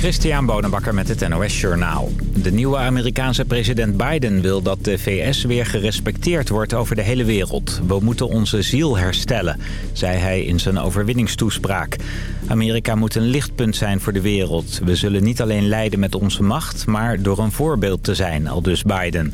Christian Bonenbakker met het NOS Journaal. De nieuwe Amerikaanse president Biden wil dat de VS weer gerespecteerd wordt over de hele wereld. We moeten onze ziel herstellen, zei hij in zijn overwinningstoespraak. Amerika moet een lichtpunt zijn voor de wereld. We zullen niet alleen leiden met onze macht, maar door een voorbeeld te zijn, aldus Biden.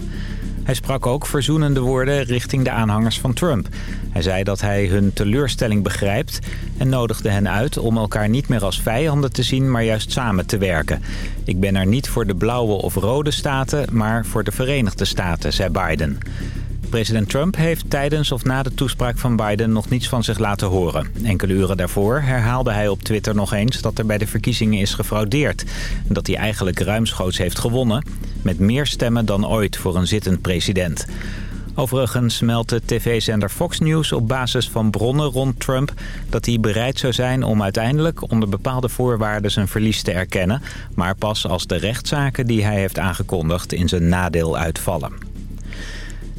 Hij sprak ook verzoenende woorden richting de aanhangers van Trump. Hij zei dat hij hun teleurstelling begrijpt en nodigde hen uit om elkaar niet meer als vijanden te zien, maar juist samen te werken. Ik ben er niet voor de blauwe of rode staten, maar voor de Verenigde Staten, zei Biden. President Trump heeft tijdens of na de toespraak van Biden nog niets van zich laten horen. Enkele uren daarvoor herhaalde hij op Twitter nog eens dat er bij de verkiezingen is gefraudeerd. En dat hij eigenlijk ruimschoots heeft gewonnen. Met meer stemmen dan ooit voor een zittend president. Overigens meldt de tv-zender Fox News op basis van bronnen rond Trump... dat hij bereid zou zijn om uiteindelijk onder bepaalde voorwaarden zijn verlies te erkennen... maar pas als de rechtszaken die hij heeft aangekondigd in zijn nadeel uitvallen.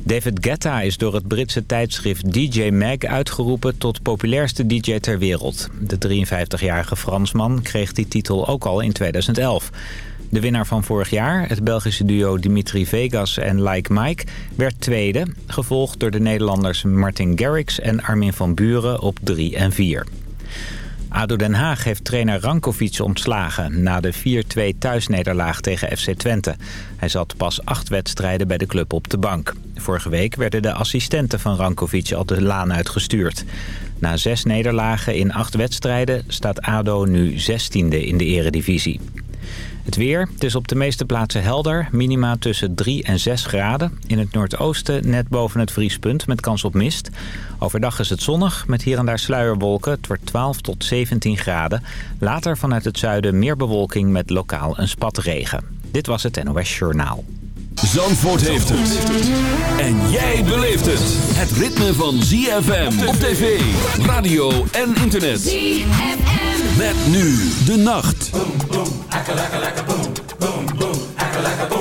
David Guetta is door het Britse tijdschrift DJ Mag uitgeroepen tot populairste DJ ter wereld. De 53-jarige Fransman kreeg die titel ook al in 2011. De winnaar van vorig jaar, het Belgische duo Dimitri Vegas en Like Mike, werd tweede. Gevolgd door de Nederlanders Martin Garrix en Armin van Buren op 3 en 4. ADO Den Haag heeft trainer Rankovic ontslagen na de 4-2 thuisnederlaag tegen FC Twente. Hij zat pas acht wedstrijden bij de club op de bank. Vorige week werden de assistenten van Rankovic al de laan uitgestuurd. Na zes nederlagen in acht wedstrijden staat ADO nu 16e in de eredivisie. Het weer, het is op de meeste plaatsen helder. Minima tussen 3 en 6 graden. In het noordoosten net boven het vriespunt met kans op mist. Overdag is het zonnig met hier en daar sluierwolken. Het wordt 12 tot 17 graden. Later vanuit het zuiden meer bewolking met lokaal een spatregen. Dit was het NOS Journaal. Zandvoort heeft het. En jij beleeft het. Het ritme van ZFM op tv, radio en internet. ZFM. Met nu de nacht. Boom, boom, akka, lekker lakka, boom, boom, boom, akka, lakka, boom.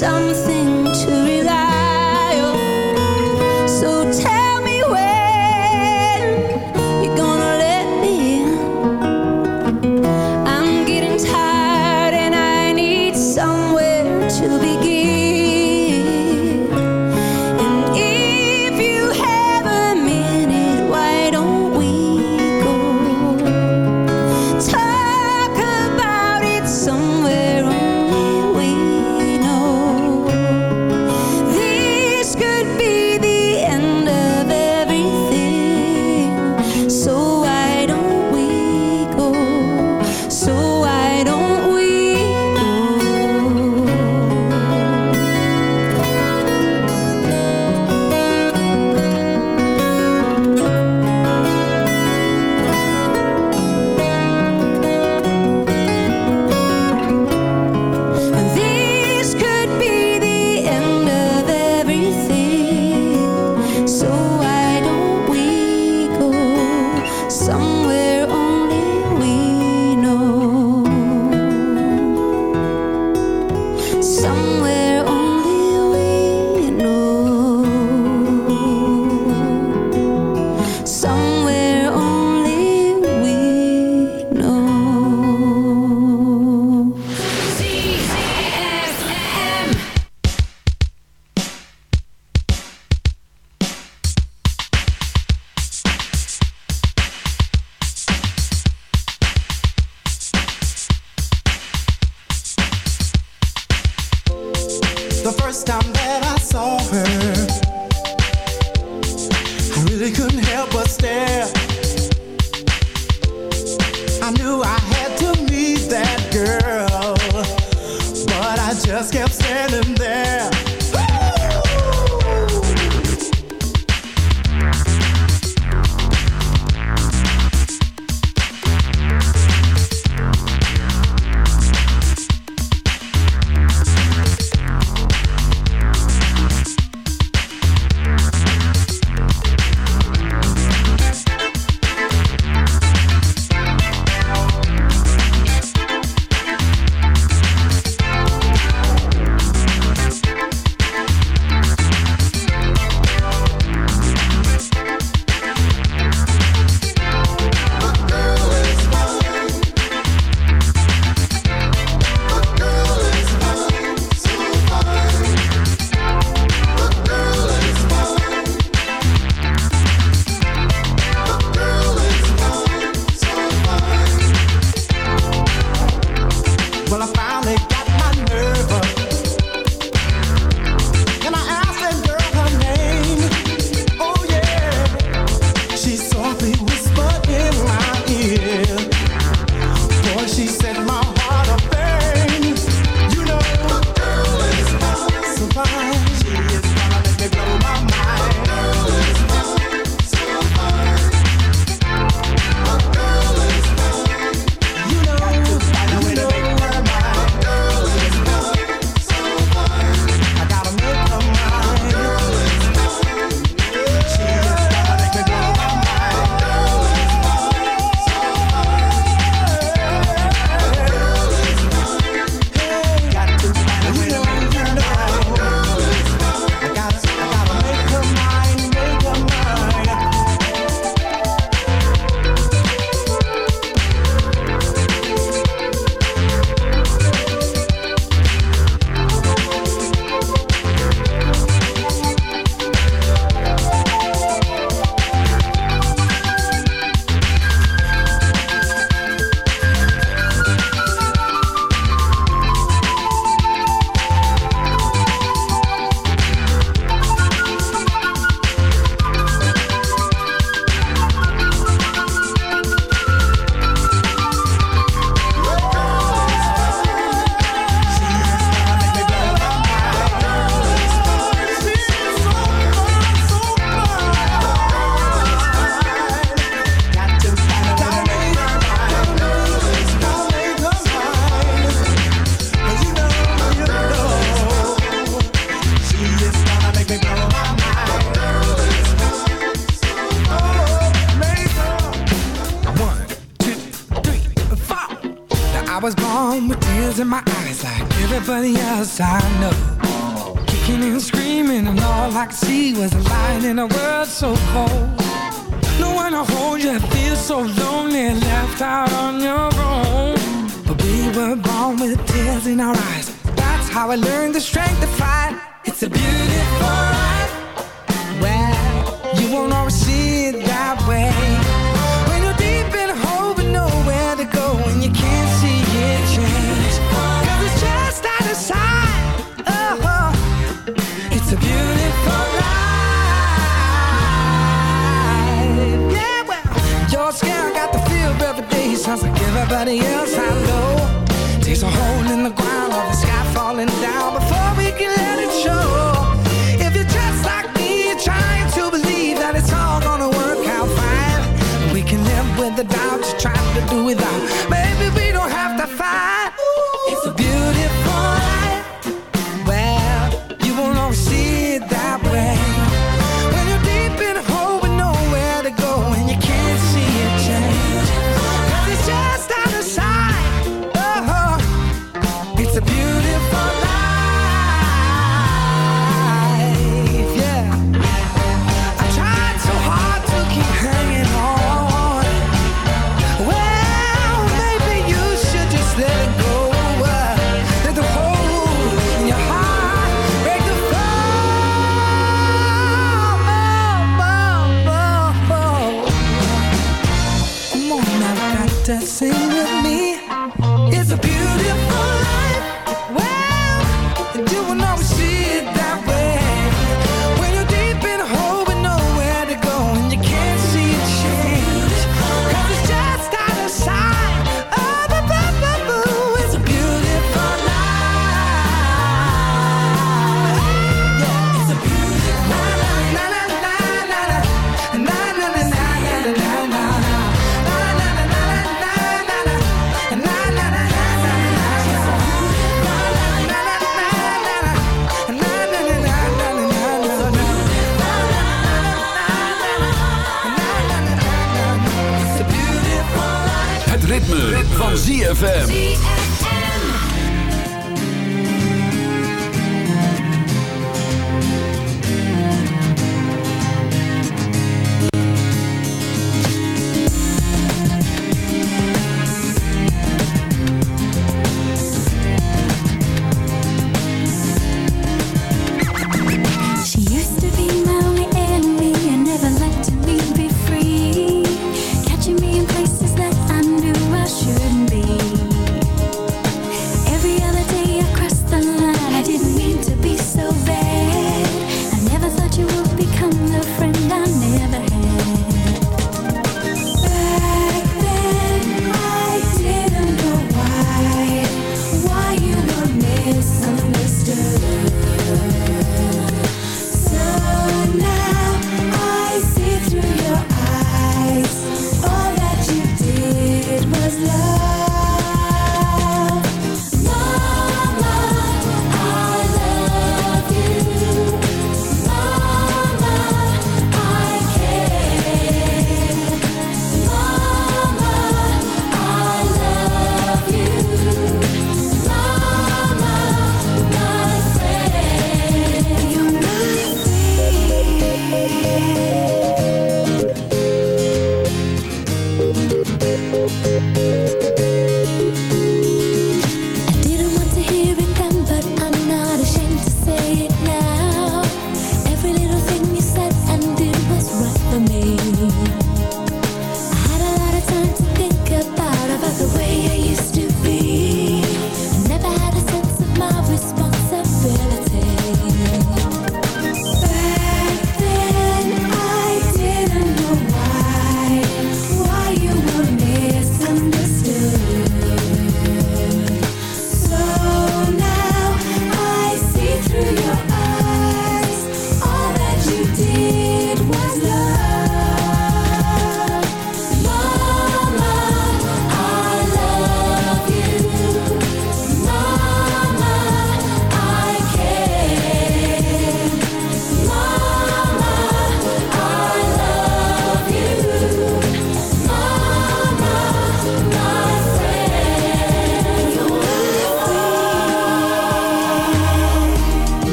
something else, I got the feel every day. Sounds like everybody else. I ZFM.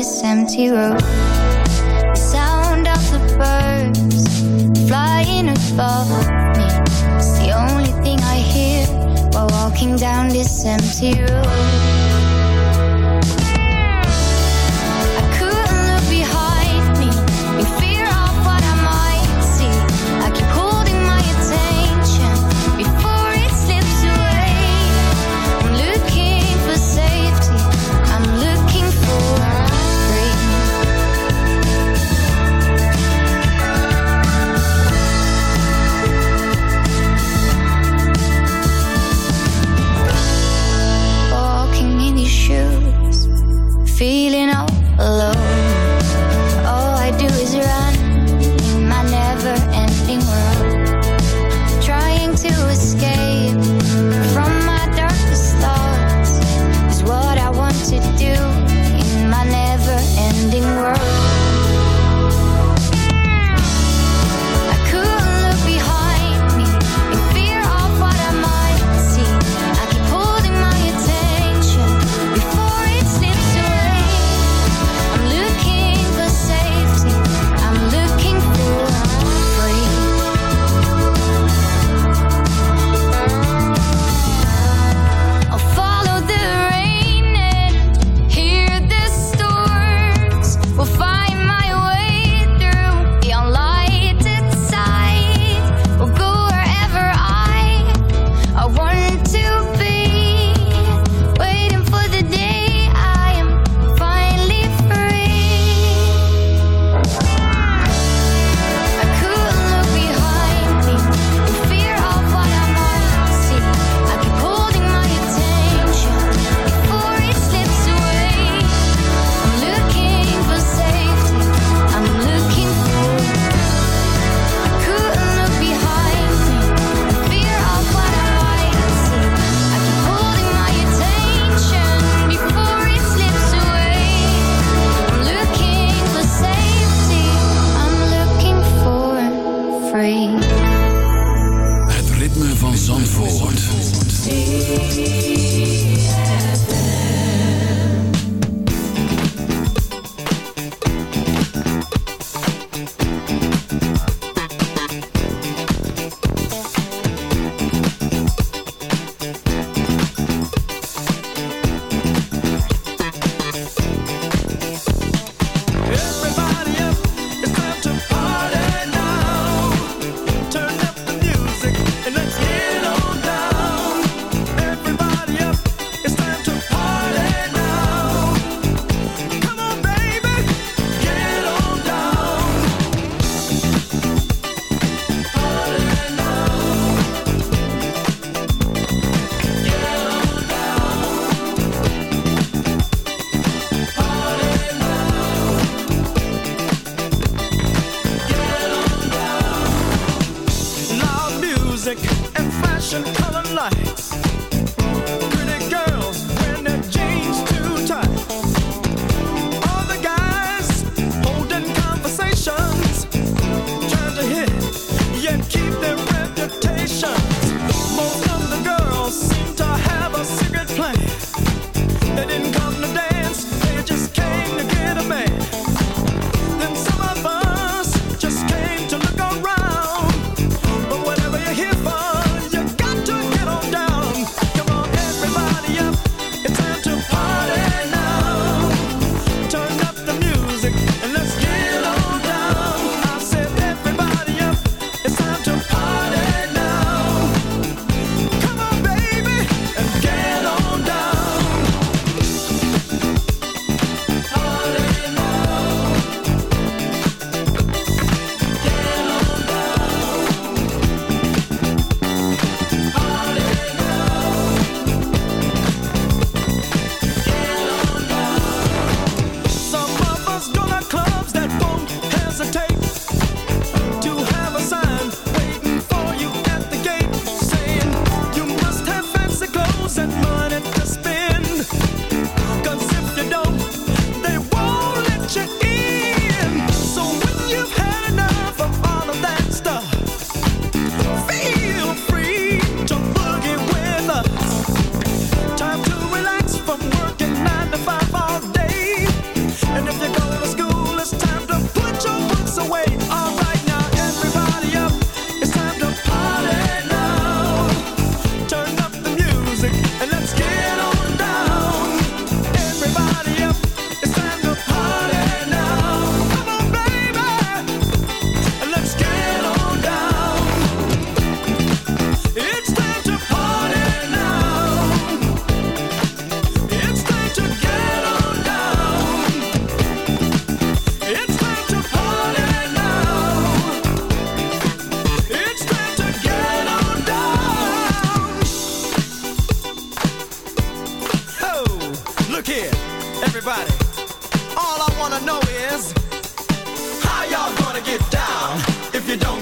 this empty road The sound of the birds flying above me It's the only thing I hear While walking down this empty road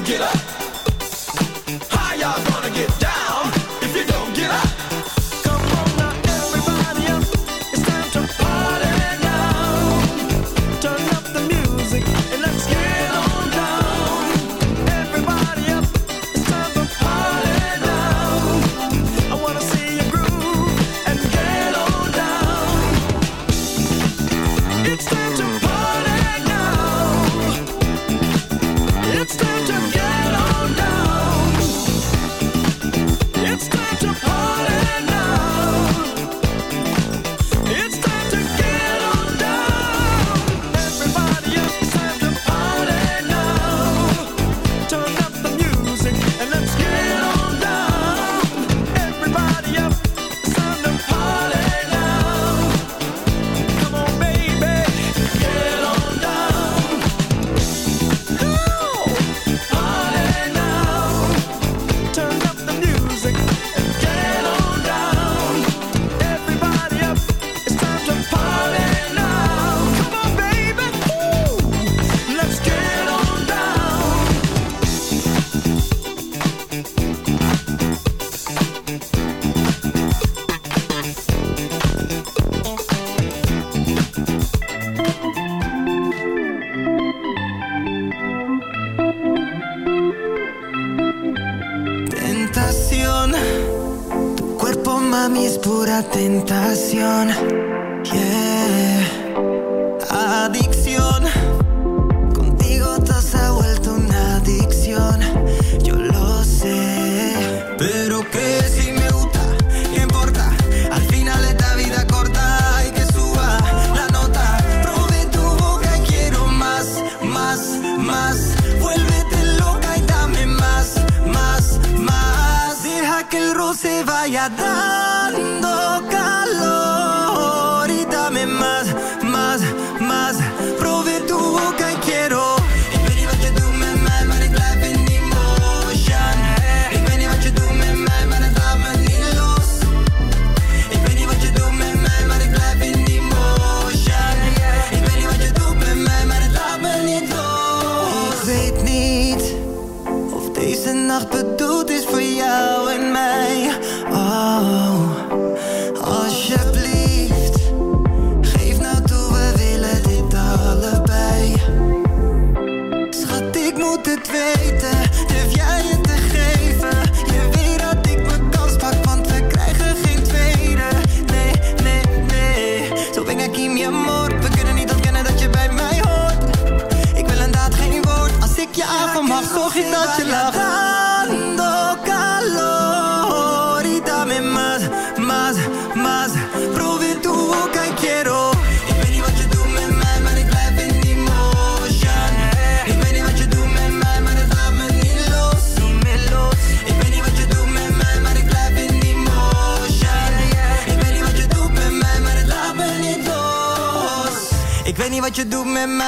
get up.